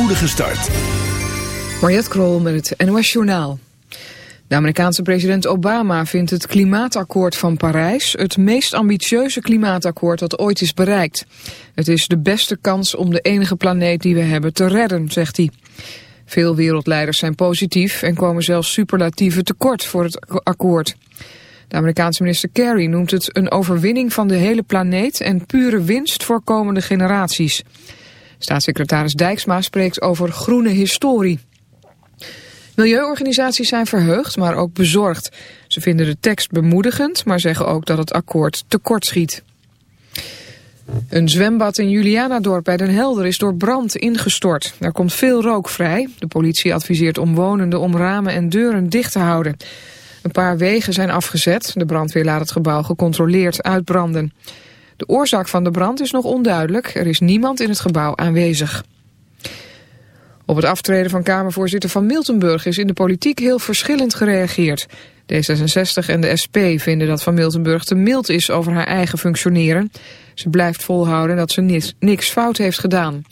spoedige start. Krol met het NOS Journaal. De Amerikaanse president Obama vindt het klimaatakkoord van Parijs het meest ambitieuze klimaatakkoord dat ooit is bereikt. Het is de beste kans om de enige planeet die we hebben te redden, zegt hij. Veel wereldleiders zijn positief en komen zelfs superlatieve tekort voor het akkoord. De Amerikaanse minister Kerry noemt het een overwinning van de hele planeet en pure winst voor komende generaties. Staatssecretaris Dijksma spreekt over groene historie. Milieuorganisaties zijn verheugd, maar ook bezorgd. Ze vinden de tekst bemoedigend, maar zeggen ook dat het akkoord tekortschiet. Een zwembad in Julianadorp bij Den Helder is door brand ingestort. Er komt veel rook vrij. De politie adviseert omwonenden om ramen en deuren dicht te houden. Een paar wegen zijn afgezet. De brandweer laat het gebouw gecontroleerd uitbranden. De oorzaak van de brand is nog onduidelijk. Er is niemand in het gebouw aanwezig. Op het aftreden van Kamervoorzitter van Miltenburg is in de politiek heel verschillend gereageerd. D66 en de SP vinden dat Van Miltenburg te mild is over haar eigen functioneren. Ze blijft volhouden dat ze niks fout heeft gedaan.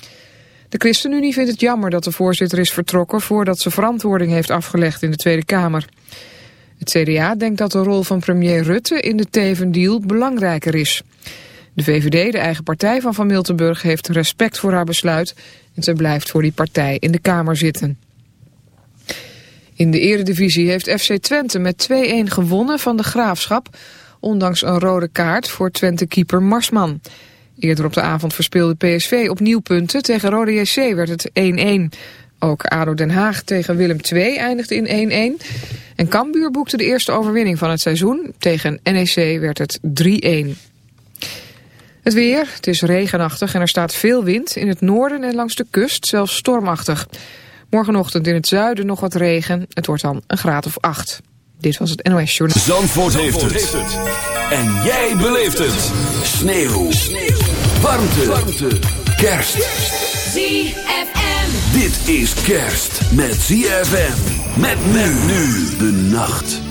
De ChristenUnie vindt het jammer dat de voorzitter is vertrokken voordat ze verantwoording heeft afgelegd in de Tweede Kamer. Het CDA denkt dat de rol van premier Rutte in de Teven-deal belangrijker is. De VVD, de eigen partij van Van Miltenburg, heeft respect voor haar besluit... en ze blijft voor die partij in de Kamer zitten. In de eredivisie heeft FC Twente met 2-1 gewonnen van de Graafschap... ondanks een rode kaart voor Twente-keeper Marsman. Eerder op de avond verspeelde PSV opnieuw punten. Tegen Rode JC werd het 1-1. Ook ADO Den Haag tegen Willem II eindigde in 1-1. En Cambuur boekte de eerste overwinning van het seizoen. Tegen NEC werd het 3-1. Het weer, het is regenachtig en er staat veel wind. In het noorden en langs de kust zelfs stormachtig. Morgenochtend in het zuiden nog wat regen. Het wordt dan een graad of acht. Dit was het NOS Journal. Zandvoort, heeft, het. En jij beleeft het. Sneeuw. Sneeuw. Warmte. Warmte. Kerst. ZFM. Dit is kerst met ZFM. Met men nu de nacht.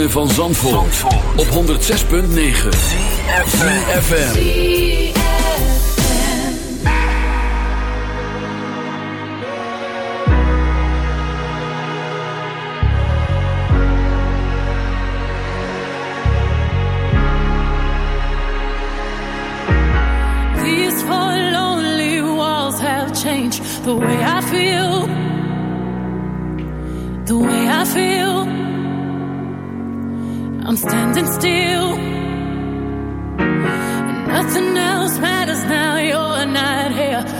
Ritme van Zandvoort, op 106.9 CFFM These four lonely walls have changed the way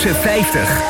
50.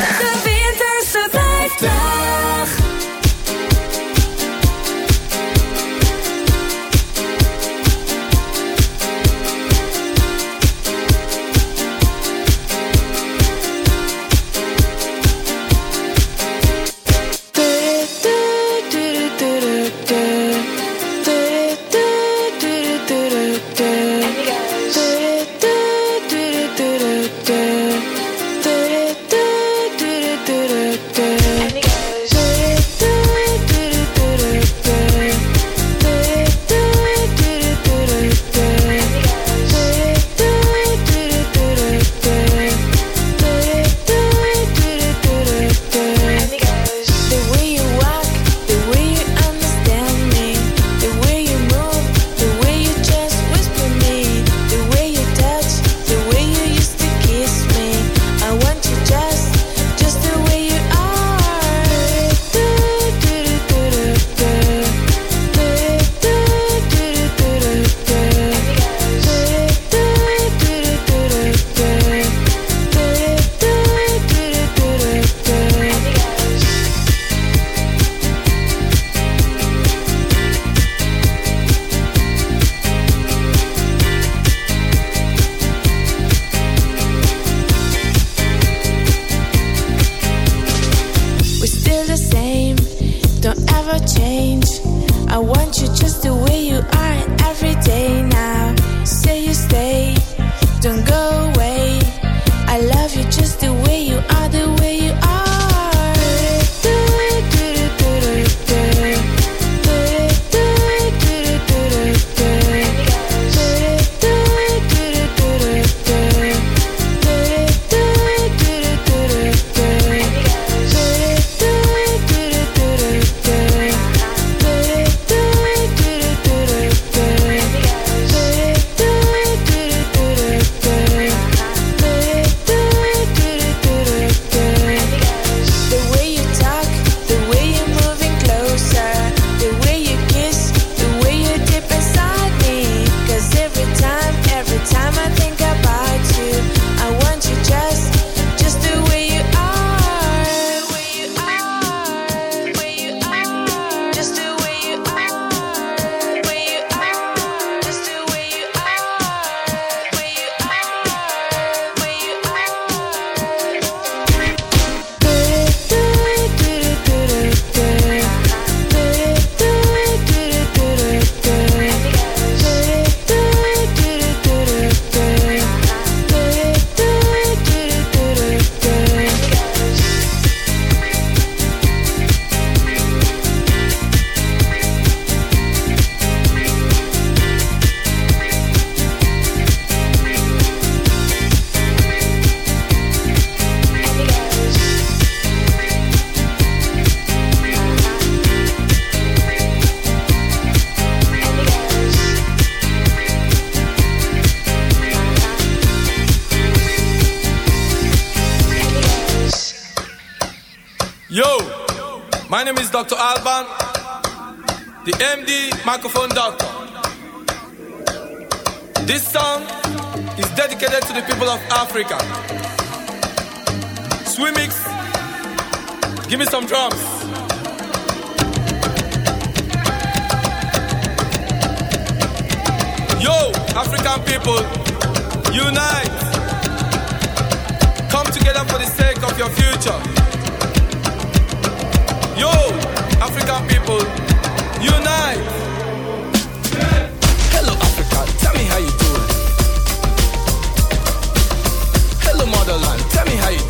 De Winterse 50. Swemix, give me some drums. Yo, African people, unite. Come together for the sake of your future. Yo, African people, unite. Hello, Africa, tell me how you doing. Hello, motherland, tell me how you doing.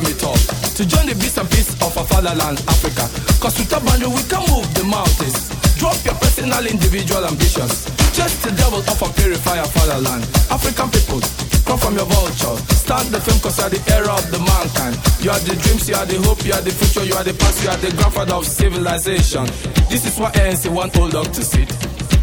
The pyramid top to join the beast and peace of our fatherland, Africa. Cause with a boundary we can move the mountains. Drop your personal, individual ambitions. Just the devil of a purifier fatherland. African people, come from your vulture. Start the film cause you are the era of the mankind. You are the dreams, you are the hope, you are the future, you are the past, you are the grandfather of civilization. This is what ANC want old dog to sit.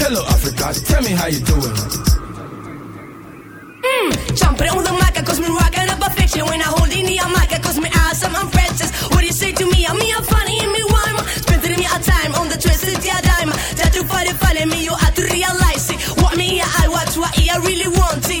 Hello, Africa, tell me how you doing. Mmm, Jumping on the mic, cause me rocking up a fiction when I hold in the mic, cause me awesome, I'm princess. What do you say to me? I'm me, I'm funny, and me rhyme. Spending me a time on the twisted yeah dime. That you find it funny, me, you have to realize it. What me, I watch, what I really want it.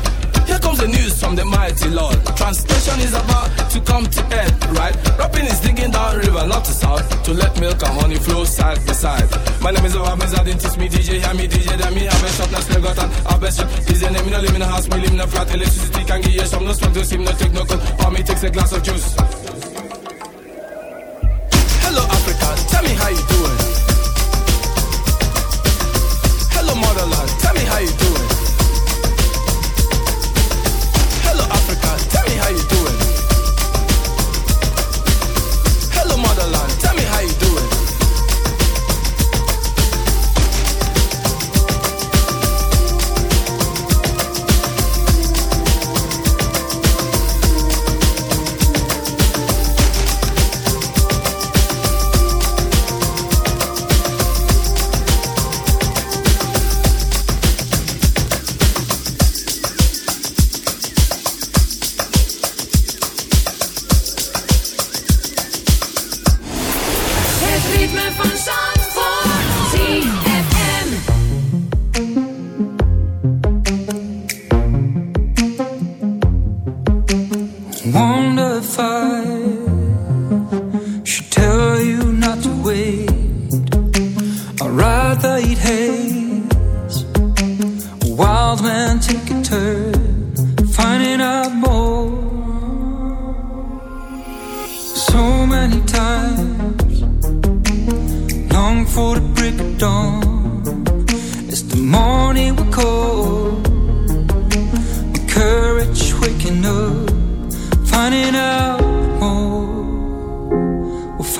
Comes the news from the mighty Lord. Translation is about to come to end, right? Rapping is digging down river, not to south, to let milk and honey flow side by side. My name is Obamiz, I didn't teach me DJ, hear me DJ, then me have a shot, now still got an have a shot. DJ name, me no live in a house, me live in a flat, electricity can give you some, no smoke, no steam, no take no cold, or me takes a glass of juice.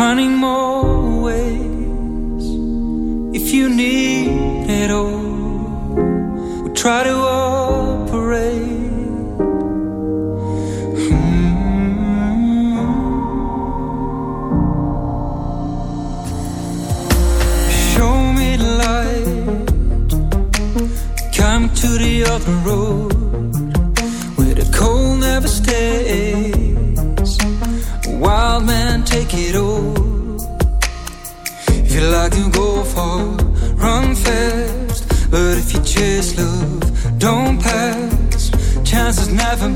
finding more ways if you need it all. We try to.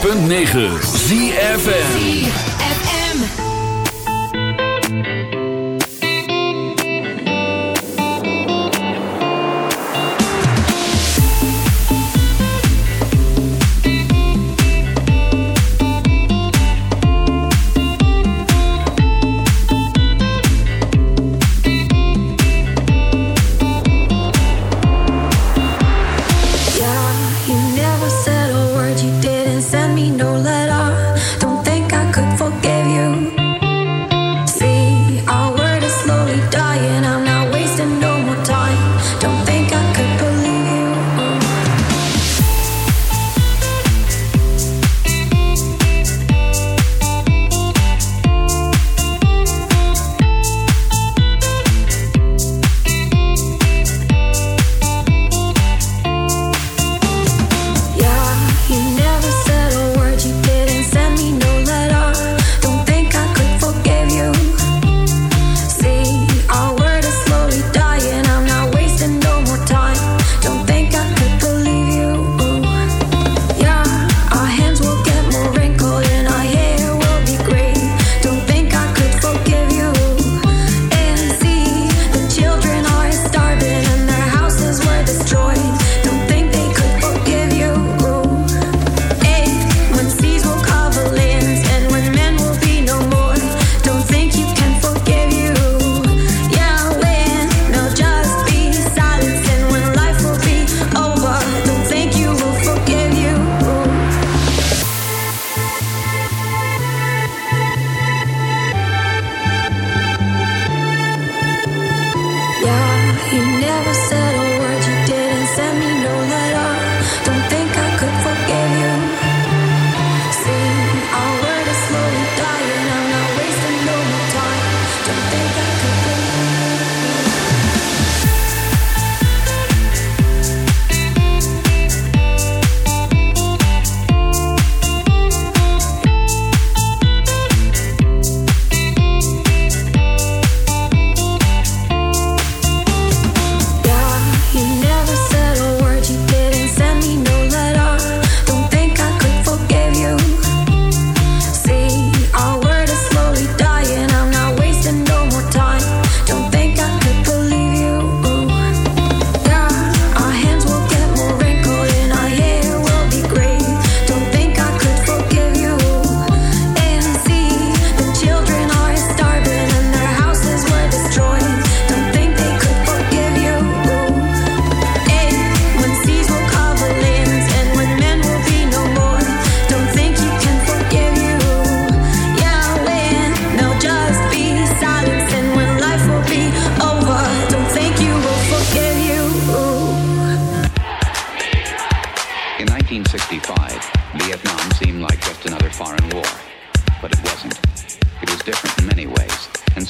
106.9 ZFM.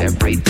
every day.